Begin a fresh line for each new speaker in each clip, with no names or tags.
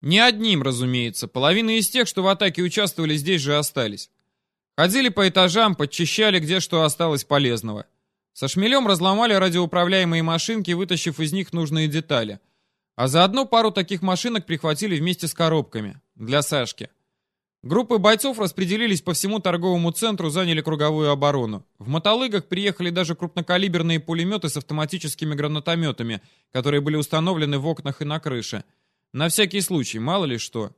Не одним, разумеется. Половина из тех, что в атаке участвовали, здесь же остались. Ходили по этажам, подчищали, где что осталось полезного. Со шмелем разломали радиоуправляемые машинки, вытащив из них нужные детали. А заодно пару таких машинок прихватили вместе с коробками. Для Сашки. Группы бойцов распределились по всему торговому центру, заняли круговую оборону. В мотолыгах приехали даже крупнокалиберные пулеметы с автоматическими гранатометами, которые были установлены в окнах и на крыше. На всякий случай, мало ли что.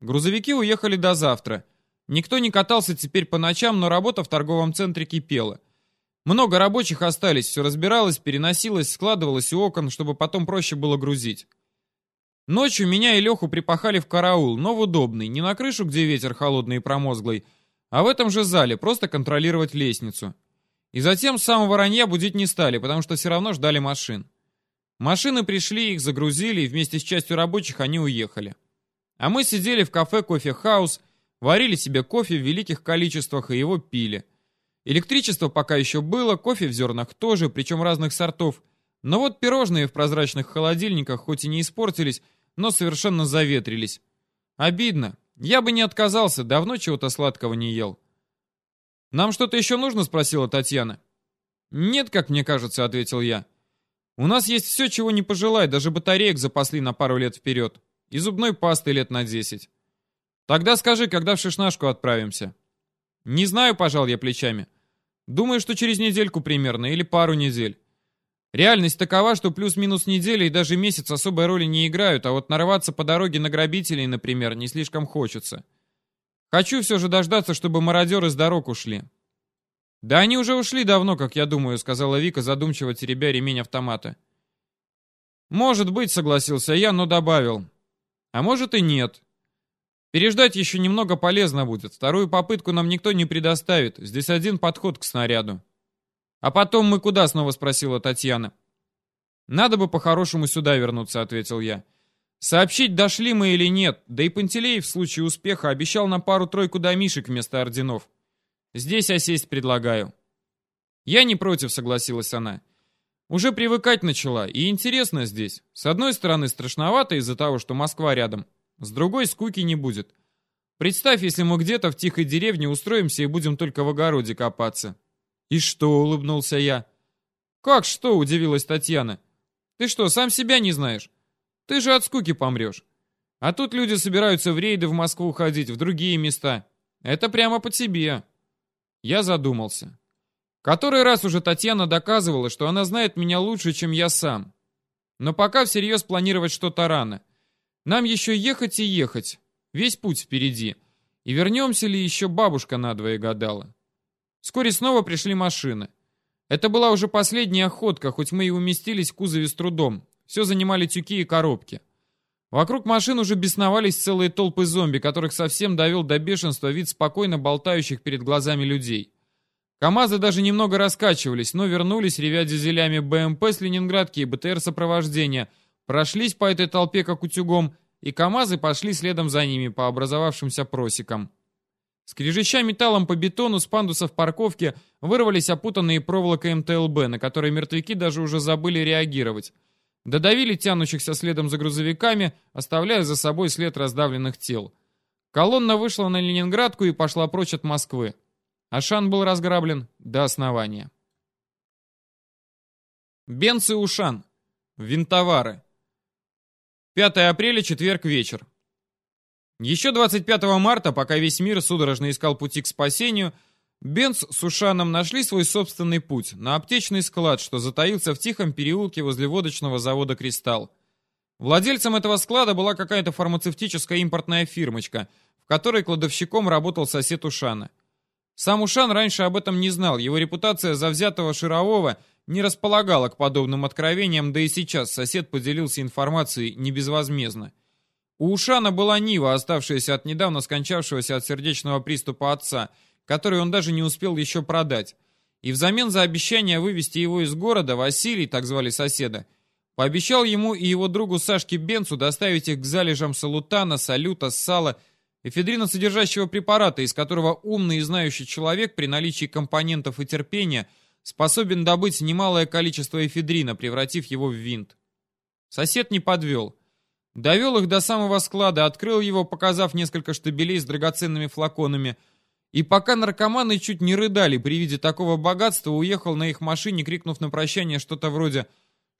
Грузовики уехали до завтра. Никто не катался теперь по ночам, но работа в торговом центре кипела. Много рабочих остались, все разбиралось, переносилось, складывалось у окон, чтобы потом проще было грузить. Ночью меня и Леху припахали в караул, но в удобный, не на крышу, где ветер холодный и промозглый, а в этом же зале, просто контролировать лестницу. И затем с самого ранья будить не стали, потому что все равно ждали машин. Машины пришли, их загрузили, и вместе с частью рабочих они уехали. А мы сидели в кафе «Кофе-хаус», варили себе кофе в великих количествах и его пили. Электричество пока еще было, кофе в зернах тоже, причем разных сортов. Но вот пирожные в прозрачных холодильниках хоть и не испортились, но совершенно заветрились. Обидно. Я бы не отказался, давно чего-то сладкого не ел. «Нам что-то еще нужно?» — спросила Татьяна. «Нет, как мне кажется», — ответил я. «У нас есть все, чего не пожелай, даже батареек запасли на пару лет вперед. И зубной пасты лет на десять. Тогда скажи, когда в шишнашку отправимся?» «Не знаю», — пожал я плечами. Думаю, что через недельку примерно, или пару недель. Реальность такова, что плюс-минус неделя и даже месяц особой роли не играют, а вот нарваться по дороге на грабителей, например, не слишком хочется. Хочу все же дождаться, чтобы мародеры с дорог ушли. «Да они уже ушли давно, как я думаю», — сказала Вика, задумчиво теребя ремень автомата. «Может быть», — согласился я, но добавил. «А может и нет. Переждать еще немного полезно будет. Вторую попытку нам никто не предоставит. Здесь один подход к снаряду. А потом мы куда, снова спросила Татьяна. Надо бы по-хорошему сюда вернуться, ответил я. Сообщить, дошли мы или нет, да и Пантелеев в случае успеха обещал на пару-тройку домишек вместо орденов. Здесь осесть предлагаю. Я не против, согласилась она. Уже привыкать начала, и интересно здесь. С одной стороны, страшновато из-за того, что Москва рядом. С другой скуки не будет. Представь, если мы где-то в тихой деревне устроимся и будем только в огороде копаться. И что, улыбнулся я. Как что, удивилась Татьяна. Ты что, сам себя не знаешь? Ты же от скуки помрешь. А тут люди собираются в рейды в Москву ходить, в другие места. Это прямо по тебе. Я задумался. Который раз уже Татьяна доказывала, что она знает меня лучше, чем я сам. Но пока всерьез планировать что-то рано. Нам еще ехать и ехать. Весь путь впереди. И вернемся ли еще бабушка надвое гадала. Вскоре снова пришли машины. Это была уже последняя охотка, хоть мы и уместились в кузове с трудом. Все занимали тюки и коробки. Вокруг машин уже бесновались целые толпы зомби, которых совсем довел до бешенства вид спокойно болтающих перед глазами людей. КамАЗы даже немного раскачивались, но вернулись, ревя дизелями БМП с Ленинградки и БТР сопровождения – прошлись по этой толпе как утюгом, и КАМАЗы пошли следом за ними по образовавшимся просекам. Скрежеща металлом по бетону с пандусов парковки вырвались опутанные проволокой МТЛБ, на которые мертвяки даже уже забыли реагировать. Додавили тянущихся следом за грузовиками, оставляя за собой след раздавленных тел. Колонна вышла на Ленинградку и пошла прочь от Москвы. Ашан был разграблен до основания. Бенц и Ушан. Винтовары. 5 апреля, четверг, вечер. Еще 25 марта, пока весь мир судорожно искал пути к спасению, Бенц с Ушаном нашли свой собственный путь на аптечный склад, что затаился в тихом переулке возле водочного завода «Кристалл». Владельцем этого склада была какая-то фармацевтическая импортная фирмочка, в которой кладовщиком работал сосед Ушана. Сам Ушан раньше об этом не знал, его репутация завзятого шарового не располагала к подобным откровениям, да и сейчас сосед поделился информацией не безвозмездно. У Ушана была Нива, оставшаяся от недавно скончавшегося от сердечного приступа отца, который он даже не успел еще продать. И взамен за обещание вывести его из города, Василий, так звали соседа, пообещал ему и его другу Сашке Бенцу доставить их к залежам салутана, салюта, сала, эфедрина содержащего препарата, из которого умный и знающий человек при наличии компонентов и терпения – способен добыть немалое количество эфедрина, превратив его в винт. Сосед не подвел. Довел их до самого склада, открыл его, показав несколько штабелей с драгоценными флаконами. И пока наркоманы чуть не рыдали при виде такого богатства, уехал на их машине, крикнув на прощание что-то вроде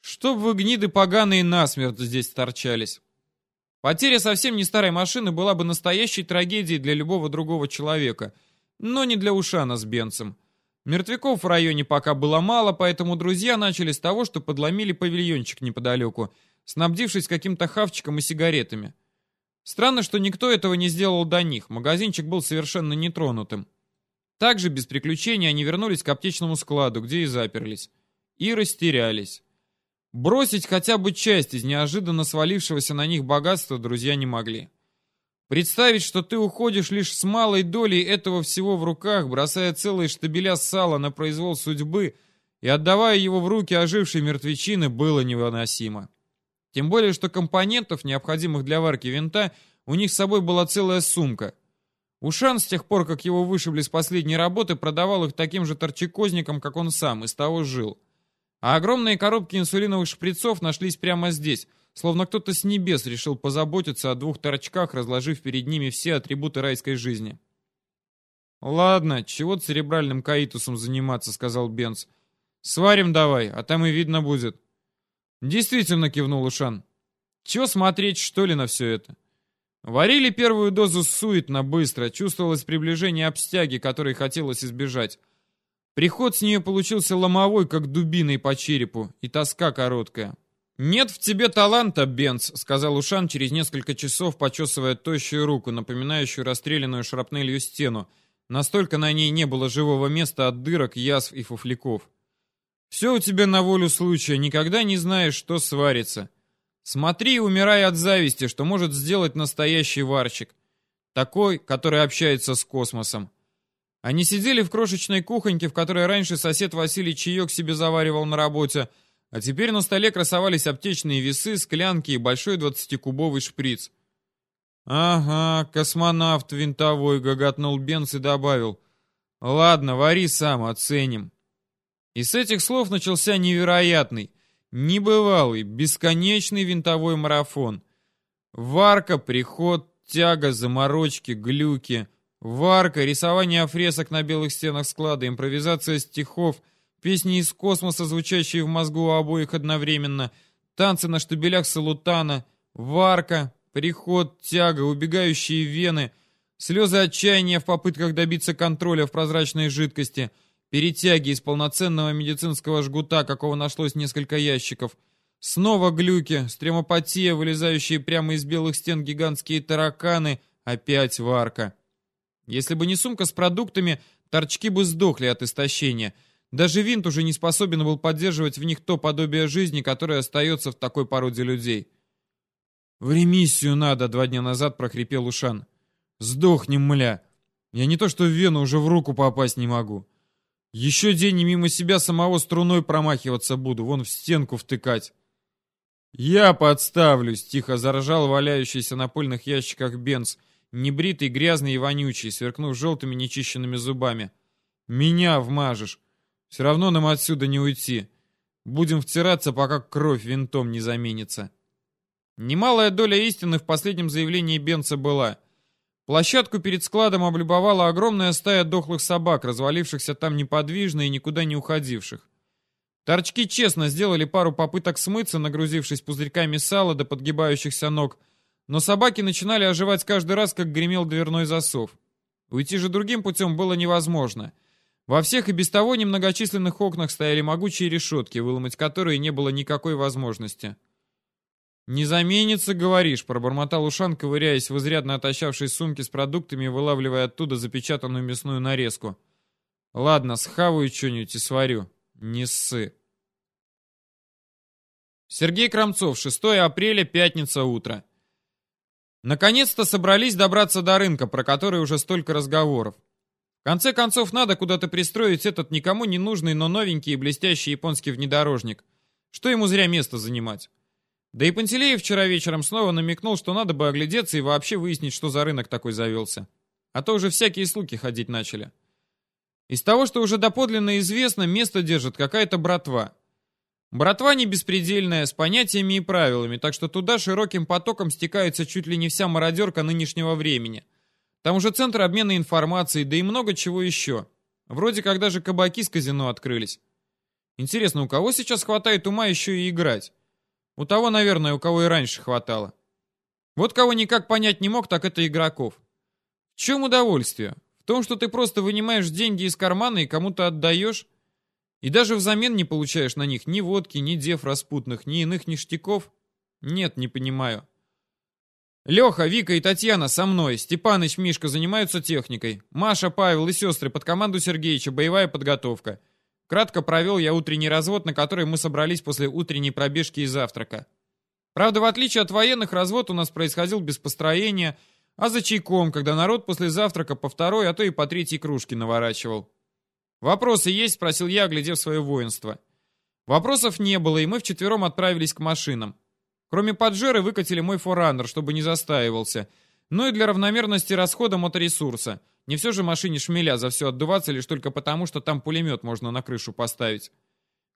«Чтоб вы, гниды поганые, насмерть здесь торчались». Потеря совсем не старой машины была бы настоящей трагедией для любого другого человека, но не для Ушана с Бенцем. Мертвяков в районе пока было мало, поэтому друзья начали с того, что подломили павильончик неподалеку, снабдившись каким-то хавчиком и сигаретами. Странно, что никто этого не сделал до них, магазинчик был совершенно нетронутым. Также без приключений они вернулись к аптечному складу, где и заперлись. И растерялись. Бросить хотя бы часть из неожиданно свалившегося на них богатства друзья не могли. Представить, что ты уходишь лишь с малой долей этого всего в руках, бросая целые штабеля сала на произвол судьбы и отдавая его в руки ожившей мертвечины, было невыносимо. Тем более, что компонентов, необходимых для варки винта, у них с собой была целая сумка. Ушан с тех пор, как его вышибли с последней работы, продавал их таким же торчекозникам, как он сам, и с того жил. А огромные коробки инсулиновых шприцов нашлись прямо здесь, Словно кто-то с небес решил позаботиться о двух торчках, разложив перед ними все атрибуты райской жизни. «Ладно, чего церебральным каитусом заниматься», — сказал Бенц. «Сварим давай, а там и видно будет». «Действительно», — кивнул Ушан. «Чего смотреть, что ли, на все это?» Варили первую дозу суетно, быстро, чувствовалось приближение обстяги, которой хотелось избежать. Приход с нее получился ломовой, как дубиной по черепу, и тоска короткая. «Нет в тебе таланта, Бенц», — сказал Ушан через несколько часов, почесывая тощую руку, напоминающую расстрелянную шрапнелью стену. Настолько на ней не было живого места от дырок, язв и фуфляков. «Все у тебя на волю случая, никогда не знаешь, что сварится. Смотри и умирай от зависти, что может сделать настоящий варщик. Такой, который общается с космосом». Они сидели в крошечной кухоньке, в которой раньше сосед Василий чаек себе заваривал на работе, — а теперь на столе красовались аптечные весы, склянки и большой двадцатикубовый шприц. «Ага, космонавт винтовой», — гоготнул Бенц и добавил. «Ладно, вари сам, оценим». И с этих слов начался невероятный, небывалый, бесконечный винтовой марафон. Варка, приход, тяга, заморочки, глюки. Варка, рисование фресок на белых стенах склада, импровизация стихов — Песни из космоса, звучащие в мозгу у обоих одновременно, танцы на штабелях салутана, варка, приход, тяга, убегающие вены, слезы отчаяния в попытках добиться контроля в прозрачной жидкости, перетяги из полноценного медицинского жгута, какого нашлось несколько ящиков, снова глюки, стремопатия, вылезающие прямо из белых стен гигантские тараканы, опять варка. Если бы не сумка с продуктами, торчки бы сдохли от истощения — даже винт уже не способен был поддерживать в них то подобие жизни, которое остается в такой породе людей. «В ремиссию надо», — два дня назад прохрипел Ушан. «Сдохнем, мля. Я не то что в вену уже в руку попасть не могу. Еще день и мимо себя самого струной промахиваться буду, вон в стенку втыкать». «Я подставлюсь», — тихо заражал валяющийся на пыльных ящиках Бенц, небритый, грязный и вонючий, сверкнув желтыми нечищенными зубами. «Меня вмажешь. Все равно нам отсюда не уйти. Будем втираться, пока кровь винтом не заменится. Немалая доля истины в последнем заявлении Бенца была. Площадку перед складом облюбовала огромная стая дохлых собак, развалившихся там неподвижно и никуда не уходивших. Торчки честно сделали пару попыток смыться, нагрузившись пузырьками сала до подгибающихся ног, но собаки начинали оживать каждый раз, как гремел дверной засов. Уйти же другим путем было невозможно — во всех и без того немногочисленных окнах стояли могучие решетки, выломать которые не было никакой возможности. «Не заменится, говоришь», — пробормотал Ушан, ковыряясь в изрядно отощавшей сумке с продуктами и вылавливая оттуда запечатанную мясную нарезку. «Ладно, схаваю что-нибудь и сварю. Не ссы». Сергей Крамцов, 6 апреля, пятница, утро. Наконец-то собрались добраться до рынка, про который уже столько разговоров конце концов, надо куда-то пристроить этот никому не нужный, но новенький и блестящий японский внедорожник. Что ему зря место занимать? Да и Пантелеев вчера вечером снова намекнул, что надо бы оглядеться и вообще выяснить, что за рынок такой завелся. А то уже всякие слуги ходить начали. Из того, что уже доподлинно известно, место держит какая-то братва. Братва не беспредельная, с понятиями и правилами, так что туда широким потоком стекается чуть ли не вся мародерка нынешнего времени. Там уже центр обмена информацией, да и много чего еще. Вроде как даже кабаки с казино открылись. Интересно, у кого сейчас хватает ума еще и играть? У того, наверное, у кого и раньше хватало. Вот кого никак понять не мог, так это игроков. В чем удовольствие? В том, что ты просто вынимаешь деньги из кармана и кому-то отдаешь? И даже взамен не получаешь на них ни водки, ни дев распутных, ни иных ништяков? Нет, не понимаю. Леха, Вика и Татьяна со мной, Степаныч, Мишка занимаются техникой. Маша, Павел и сестры под команду Сергеевича, боевая подготовка. Кратко провел я утренний развод, на который мы собрались после утренней пробежки и завтрака. Правда, в отличие от военных, развод у нас происходил без построения, а за чайком, когда народ после завтрака по второй, а то и по третьей кружке наворачивал. «Вопросы есть?» — спросил я, оглядев свое воинство. Вопросов не было, и мы вчетвером отправились к машинам. Кроме поджеры выкатили мой фораннер, чтобы не застаивался. Ну и для равномерности расхода моторесурса — не все же машине шмеля за все отдуваться лишь только потому, что там пулемет можно на крышу поставить.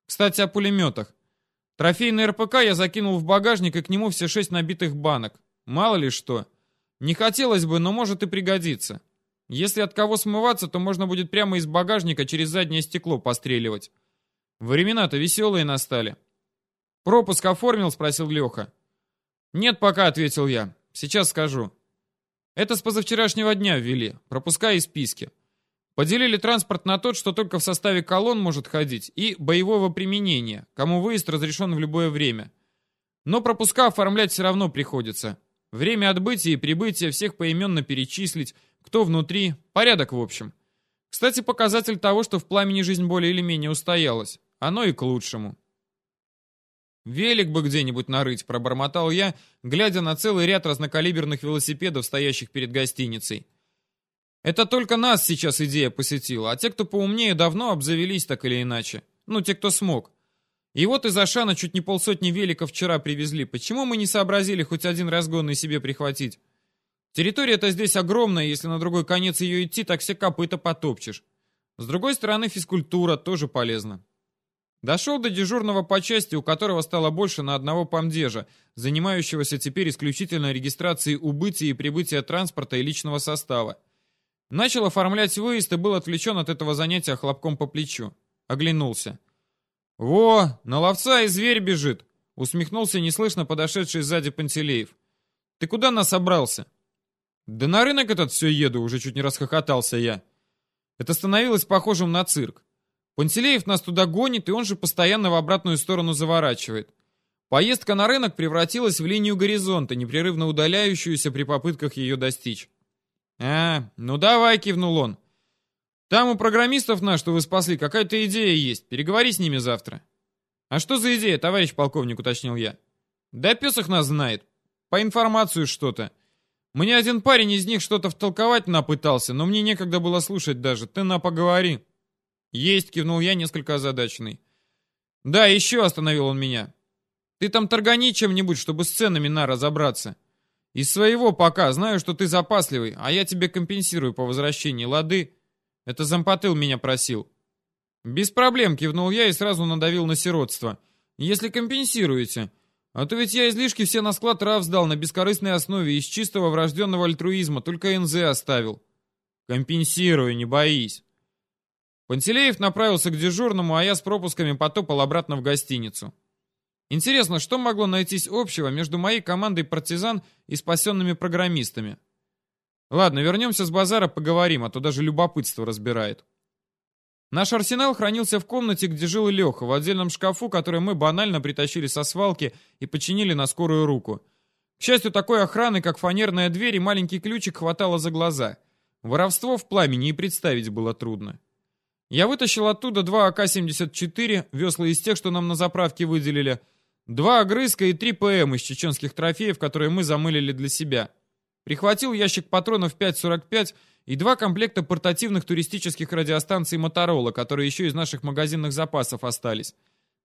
Кстати, о пулеметах. Трофейный РПК я закинул в багажник и к нему все шесть набитых банок. Мало ли что. Не хотелось бы, но может и пригодится. Если от кого смываться, то можно будет прямо из багажника через заднее стекло постреливать. Времена-то веселые настали. «Пропуск оформил?» — спросил Леха. «Нет пока», — ответил я. «Сейчас скажу». Это с позавчерашнего дня ввели, пропуска и списки. Поделили транспорт на тот, что только в составе колонн может ходить, и боевого применения, кому выезд разрешен в любое время. Но пропуска оформлять все равно приходится. Время отбытия и прибытия всех поименно перечислить, кто внутри, порядок в общем. Кстати, показатель того, что в пламени жизнь более или менее устоялась. Оно и к лучшему. «Велик бы где-нибудь нарыть», — пробормотал я, глядя на целый ряд разнокалиберных велосипедов, стоящих перед гостиницей. «Это только нас сейчас идея посетила, а те, кто поумнее, давно обзавелись так или иначе. Ну, те, кто смог. И вот из Ашана чуть не полсотни великов вчера привезли. Почему мы не сообразили хоть один разгонный себе прихватить? Территория-то здесь огромная, если на другой конец ее идти, так все копыта потопчешь. С другой стороны, физкультура тоже полезна. Дошел до дежурного по части, у которого стало больше на одного помдежа, занимающегося теперь исключительно регистрацией убытия и прибытия транспорта и личного состава. Начал оформлять выезд и был отвлечен от этого занятия хлопком по плечу. Оглянулся. «Во, на ловца и зверь бежит!» Усмехнулся неслышно подошедший сзади Пантелеев. «Ты куда нас собрался?» «Да на рынок этот все еду», уже чуть не расхохотался я. Это становилось похожим на цирк. Пантелеев нас туда гонит, и он же постоянно в обратную сторону заворачивает. Поездка на рынок превратилась в линию горизонта, непрерывно удаляющуюся при попытках ее достичь. «А, ну давай», — кивнул он. «Там у программистов нас, что вы спасли, какая-то идея есть. Переговори с ними завтра». «А что за идея, товарищ полковник?» — уточнил я. «Да пес их нас знает. По информацию что-то. Мне один парень из них что-то втолковать напытался, но мне некогда было слушать даже. Ты на поговори». «Есть», — кивнул я, несколько озадаченный. «Да, еще», — остановил он меня. «Ты там торгани чем-нибудь, чтобы с ценами на разобраться. Из своего пока, знаю, что ты запасливый, а я тебе компенсирую по возвращении, лады?» Это зампотыл меня просил. «Без проблем», — кивнул я и сразу надавил на сиротство. «Если компенсируете. А то ведь я излишки все на склад РАВ сдал на бескорыстной основе из чистого врожденного альтруизма, только НЗ оставил». «Компенсирую, не боись». Пантелеев направился к дежурному, а я с пропусками потопал обратно в гостиницу. Интересно, что могло найтись общего между моей командой партизан и спасенными программистами? Ладно, вернемся с базара, поговорим, а то даже любопытство разбирает. Наш арсенал хранился в комнате, где жил Леха, в отдельном шкафу, который мы банально притащили со свалки и починили на скорую руку. К счастью, такой охраны, как фанерная дверь и маленький ключик, хватало за глаза. Воровство в пламени и представить было трудно. Я вытащил оттуда два АК-74, весла из тех, что нам на заправке выделили, два огрызка и три ПМ из чеченских трофеев, которые мы замылили для себя. Прихватил ящик патронов 5.45 и два комплекта портативных туристических радиостанций Моторола, которые еще из наших магазинных запасов остались.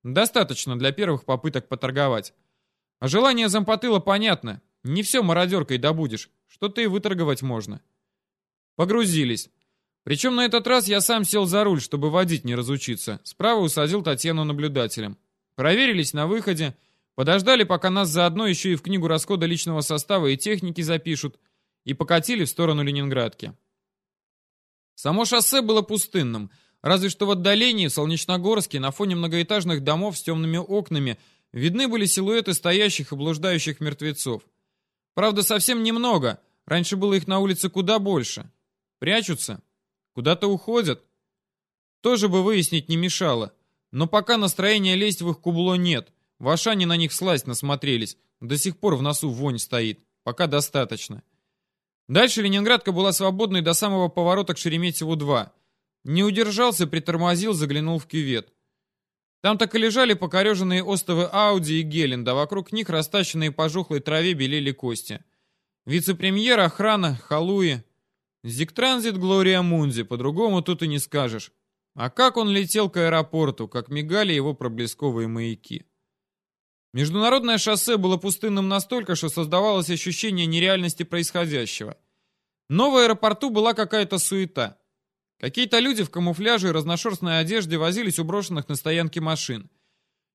Достаточно для первых попыток поторговать. А желание зампотыла понятно. Не все мародеркой добудешь. Что-то и выторговать можно. Погрузились. Причем на этот раз я сам сел за руль, чтобы водить не разучиться. Справа усадил Татьяну наблюдателем. проверились на выходе, подождали, пока нас заодно еще и в книгу расхода личного состава и техники запишут, и покатили в сторону Ленинградки. Само шоссе было пустынным, разве что в отдалении, в Солнечногорске, на фоне многоэтажных домов с темными окнами, видны были силуэты стоящих и блуждающих мертвецов. Правда, совсем немного, раньше было их на улице куда больше. Прячутся? Куда-то уходят? Тоже бы выяснить не мешало. Но пока настроения лезть в их кубло нет. В Ашане на них слазь насмотрелись. До сих пор в носу вонь стоит. Пока достаточно. Дальше Ленинградка была свободной до самого поворота к Шереметьеву-2. Не удержался, притормозил, заглянул в кювет. Там так и лежали покореженные остовы Ауди и Геленда, вокруг них растащенные по жухлой траве белели кости. Вице-премьер, охрана, халуи. Зиктранзит Глория Мунзи, по-другому тут и не скажешь. А как он летел к аэропорту, как мигали его проблесковые маяки. Международное шоссе было пустынным настолько, что создавалось ощущение нереальности происходящего. Но в аэропорту была какая-то суета. Какие-то люди в камуфляже и разношерстной одежде возились у брошенных на стоянке машин.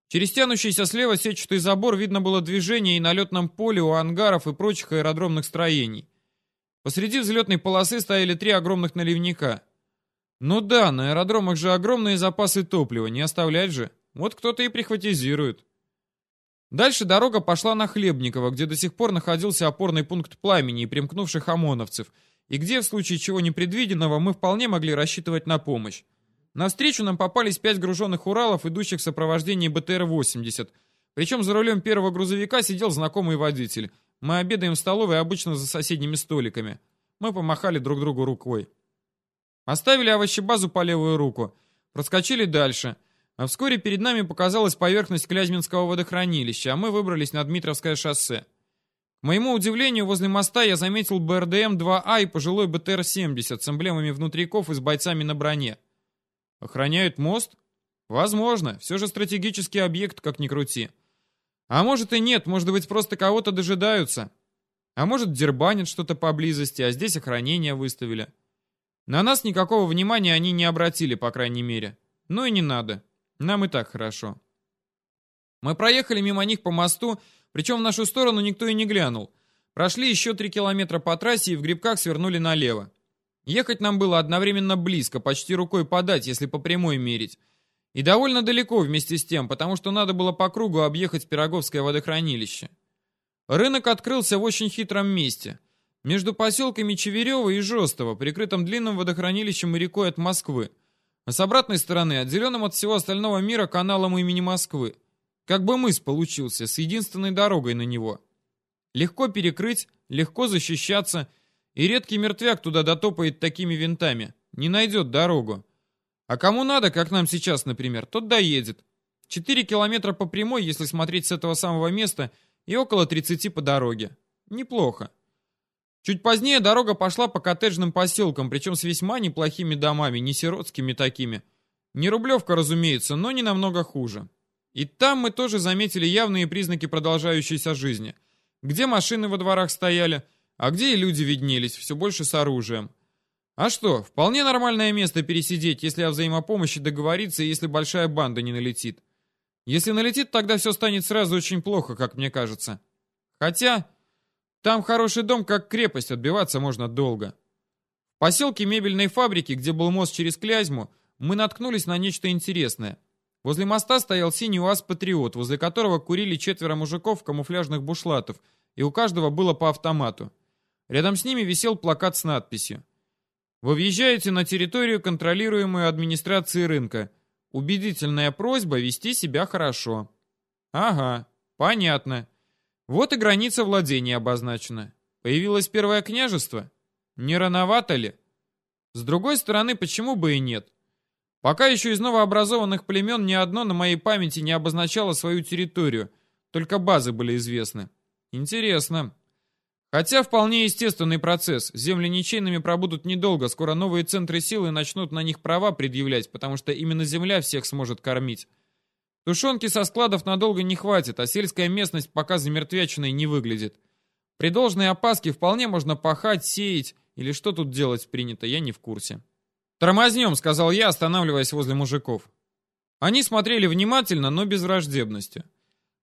Через тянущийся слева сетчатый забор видно было движение и на летном поле у ангаров и прочих аэродромных строений. Посреди взлетной полосы стояли три огромных наливника. Ну да, на аэродромах же огромные запасы топлива, не оставлять же. Вот кто-то и прихватизирует. Дальше дорога пошла на Хлебниково, где до сих пор находился опорный пункт пламени и примкнувших ОМОНовцев, и где, в случае чего непредвиденного, мы вполне могли рассчитывать на помощь. Навстречу нам попались пять груженных Уралов, идущих в сопровождении БТР-80. Причем за рулем первого грузовика сидел знакомый водитель. Мы обедаем в столовой обычно за соседними столиками. Мы помахали друг другу рукой. Оставили овощебазу по левую руку. Проскочили дальше — а вскоре перед нами показалась поверхность Клязьминского водохранилища, а мы выбрались на Дмитровское шоссе. К моему удивлению, возле моста я заметил БРДМ-2А и пожилой БТР-70 с эмблемами внутриков и с бойцами на броне. Охраняют мост? Возможно, все же стратегический объект, как ни крути. А может и нет, может быть просто кого-то дожидаются. А может дербанят что-то поблизости, а здесь охранение выставили. На нас никакого внимания они не обратили, по крайней мере. Ну и не надо. Нам и так хорошо. Мы проехали мимо них по мосту, причем в нашу сторону никто и не глянул. Прошли еще три километра по трассе и в грибках свернули налево. Ехать нам было одновременно близко, почти рукой подать, если по прямой мерить. И довольно далеко вместе с тем, потому что надо было по кругу объехать Пироговское водохранилище. Рынок открылся в очень хитром месте. Между поселками Чеверево и Жестово, прикрытым длинным водохранилищем и рекой от Москвы а с обратной стороны отделенным от всего остального мира каналом имени Москвы. Как бы мыс получился, с единственной дорогой на него. Легко перекрыть, легко защищаться, и редкий мертвяк туда дотопает такими винтами, не найдет дорогу. А кому надо, как нам сейчас, например, тот доедет. Четыре километра по прямой, если смотреть с этого самого места, и около 30 по дороге. Неплохо. Чуть позднее дорога пошла по коттеджным поселкам, причем с весьма неплохими домами, не сиротскими такими. Не рублевка, разумеется, но не намного хуже. И там мы тоже заметили явные признаки продолжающейся жизни. Где машины во дворах стояли, а где и люди виднелись, все больше с оружием. А что, вполне нормальное место пересидеть, если о взаимопомощи договориться если большая банда не налетит. Если налетит, тогда все станет сразу очень плохо, как мне кажется. Хотя... Там хороший дом, как крепость, отбиваться можно долго. В поселке мебельной фабрики, где был мост через Клязьму, мы наткнулись на нечто интересное. Возле моста стоял синий УАЗ-патриот, возле которого курили четверо мужиков в камуфляжных бушлатов, и у каждого было по автомату. Рядом с ними висел плакат с надписью. «Вы въезжаете на территорию, контролируемую администрацией рынка. Убедительная просьба вести себя хорошо». «Ага, понятно. Вот и граница владения обозначена. Появилось первое княжество? Не рановато ли? С другой стороны, почему бы и нет? Пока еще из новообразованных племен ни одно на моей памяти не обозначало свою территорию, только базы были известны. Интересно. Хотя вполне естественный процесс. Земли ничейными пробудут недолго, скоро новые центры силы начнут на них права предъявлять, потому что именно земля всех сможет кормить. Тушенки со складов надолго не хватит, а сельская местность пока замертвяченной не выглядит. При должной опаске вполне можно пахать, сеять, или что тут делать принято, я не в курсе. «Тормознем», — сказал я, останавливаясь возле мужиков. Они смотрели внимательно, но без враждебности.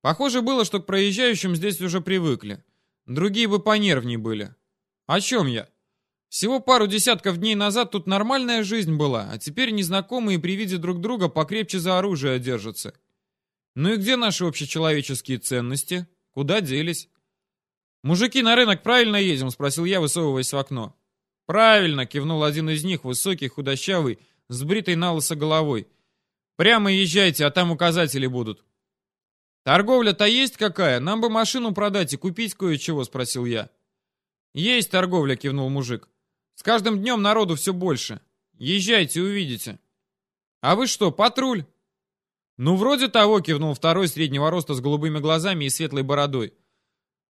Похоже было, что к проезжающим здесь уже привыкли. Другие бы понервней были. О чем я? Всего пару десятков дней назад тут нормальная жизнь была, а теперь незнакомые при виде друг друга покрепче за оружие держатся. Ну и где наши общечеловеческие ценности? Куда делись? «Мужики, на рынок правильно едем?» — спросил я, высовываясь в окно. «Правильно!» — кивнул один из них, высокий, худощавый, с бритой налысо головой. «Прямо езжайте, а там указатели будут». «Торговля-то есть какая? Нам бы машину продать и купить кое-чего», — спросил я. «Есть торговля», — кивнул мужик. «С каждым днем народу все больше. Езжайте, увидите». «А вы что, патруль?» «Ну, вроде того», — кивнул второй среднего роста с голубыми глазами и светлой бородой.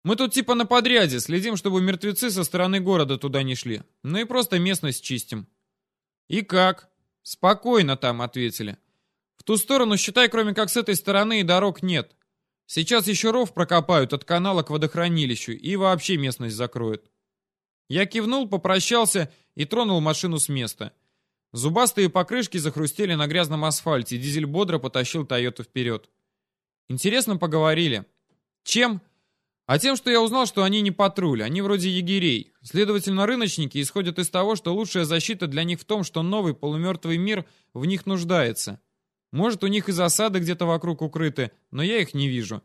«Мы тут типа на подряде, следим, чтобы мертвецы со стороны города туда не шли. Ну и просто местность чистим». «И как?» «Спокойно там», — ответили. «В ту сторону, считай, кроме как с этой стороны и дорог нет. Сейчас еще ров прокопают от канала к водохранилищу и вообще местность закроют. Я кивнул, попрощался и тронул машину с места. Зубастые покрышки захрустели на грязном асфальте, дизель бодро потащил Тойоту вперед. Интересно поговорили. Чем? А тем, что я узнал, что они не патруль, они вроде егерей. Следовательно, рыночники исходят из того, что лучшая защита для них в том, что новый полумертвый мир в них нуждается. Может, у них и засады где-то вокруг укрыты, но я их не вижу.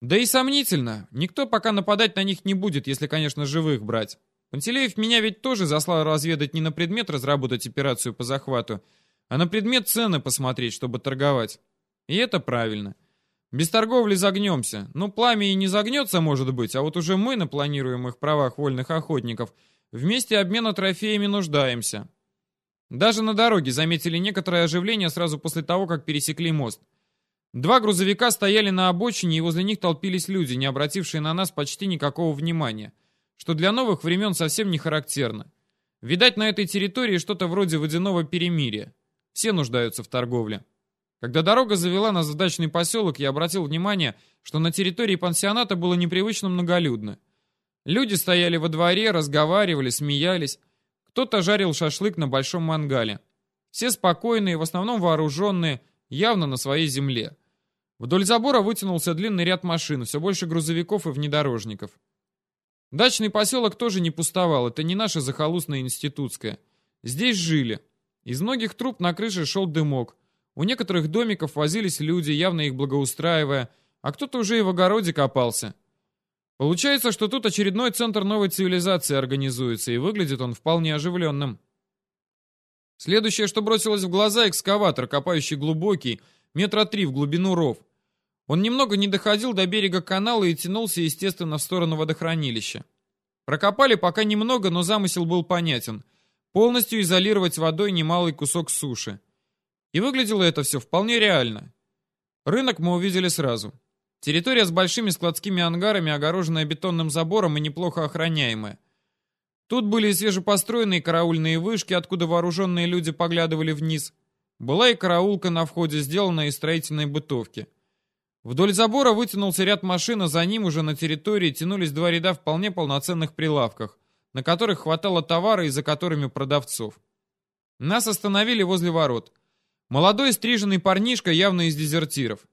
Да и сомнительно. Никто пока нападать на них не будет, если, конечно, живых брать. Пантелеев меня ведь тоже заслал разведать не на предмет разработать операцию по захвату, а на предмет цены посмотреть, чтобы торговать. И это правильно. Без торговли загнемся. Ну, пламя и не загнется, может быть, а вот уже мы на планируемых правах вольных охотников вместе обмена трофеями нуждаемся. Даже на дороге заметили некоторое оживление сразу после того, как пересекли мост. Два грузовика стояли на обочине, и возле них толпились люди, не обратившие на нас почти никакого внимания, что для новых времен совсем не характерно. Видать, на этой территории что-то вроде водяного перемирия. Все нуждаются в торговле. Когда дорога завела на задачный поселок, я обратил внимание, что на территории пансионата было непривычно многолюдно. Люди стояли во дворе, разговаривали, смеялись, кто-то жарил шашлык на большом мангале. Все спокойные, в основном вооруженные, явно на своей земле. Вдоль забора вытянулся длинный ряд машин, все больше грузовиков и внедорожников. Дачный поселок тоже не пустовал, это не наша захолустная институтская. Здесь жили. Из многих труб на крыше шел дымок. У некоторых домиков возились люди, явно их благоустраивая, а кто-то уже и в огороде копался. Получается, что тут очередной центр новой цивилизации организуется, и выглядит он вполне оживленным. Следующее, что бросилось в глаза, экскаватор, копающий глубокий, метра три в глубину ров. Он немного не доходил до берега канала и тянулся, естественно, в сторону водохранилища. Прокопали пока немного, но замысел был понятен. Полностью изолировать водой немалый кусок суши. И выглядело это все вполне реально. Рынок мы увидели сразу. Территория с большими складскими ангарами, огороженная бетонным забором и неплохо охраняемая. Тут были свежепостроенные караульные вышки, откуда вооруженные люди поглядывали вниз. Была и караулка на входе, сделанная из строительной бытовки. Вдоль забора вытянулся ряд машин, а за ним уже на территории тянулись два ряда вполне полноценных прилавках, на которых хватало товара и за которыми продавцов. Нас остановили возле ворот. Молодой стриженный парнишка, явно из дезертиров.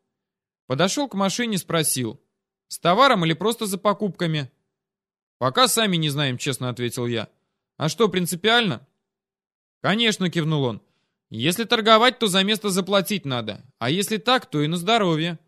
Подошел к машине, спросил. «С товаром или просто за покупками?» «Пока сами не знаем», — честно ответил я. «А что, принципиально?» «Конечно», — кивнул он. «Если торговать, то за место заплатить надо. А если так, то и на здоровье.